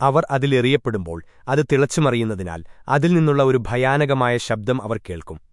അവർ അതിലെറിയപ്പെടുമ്പോൾ അത് തിളച്ചുമറിയുന്നതിനാൽ അതിൽ നിന്നുള്ള ഒരു ഭയാനകമായ ശബ്ദം അവർ കേൾക്കും.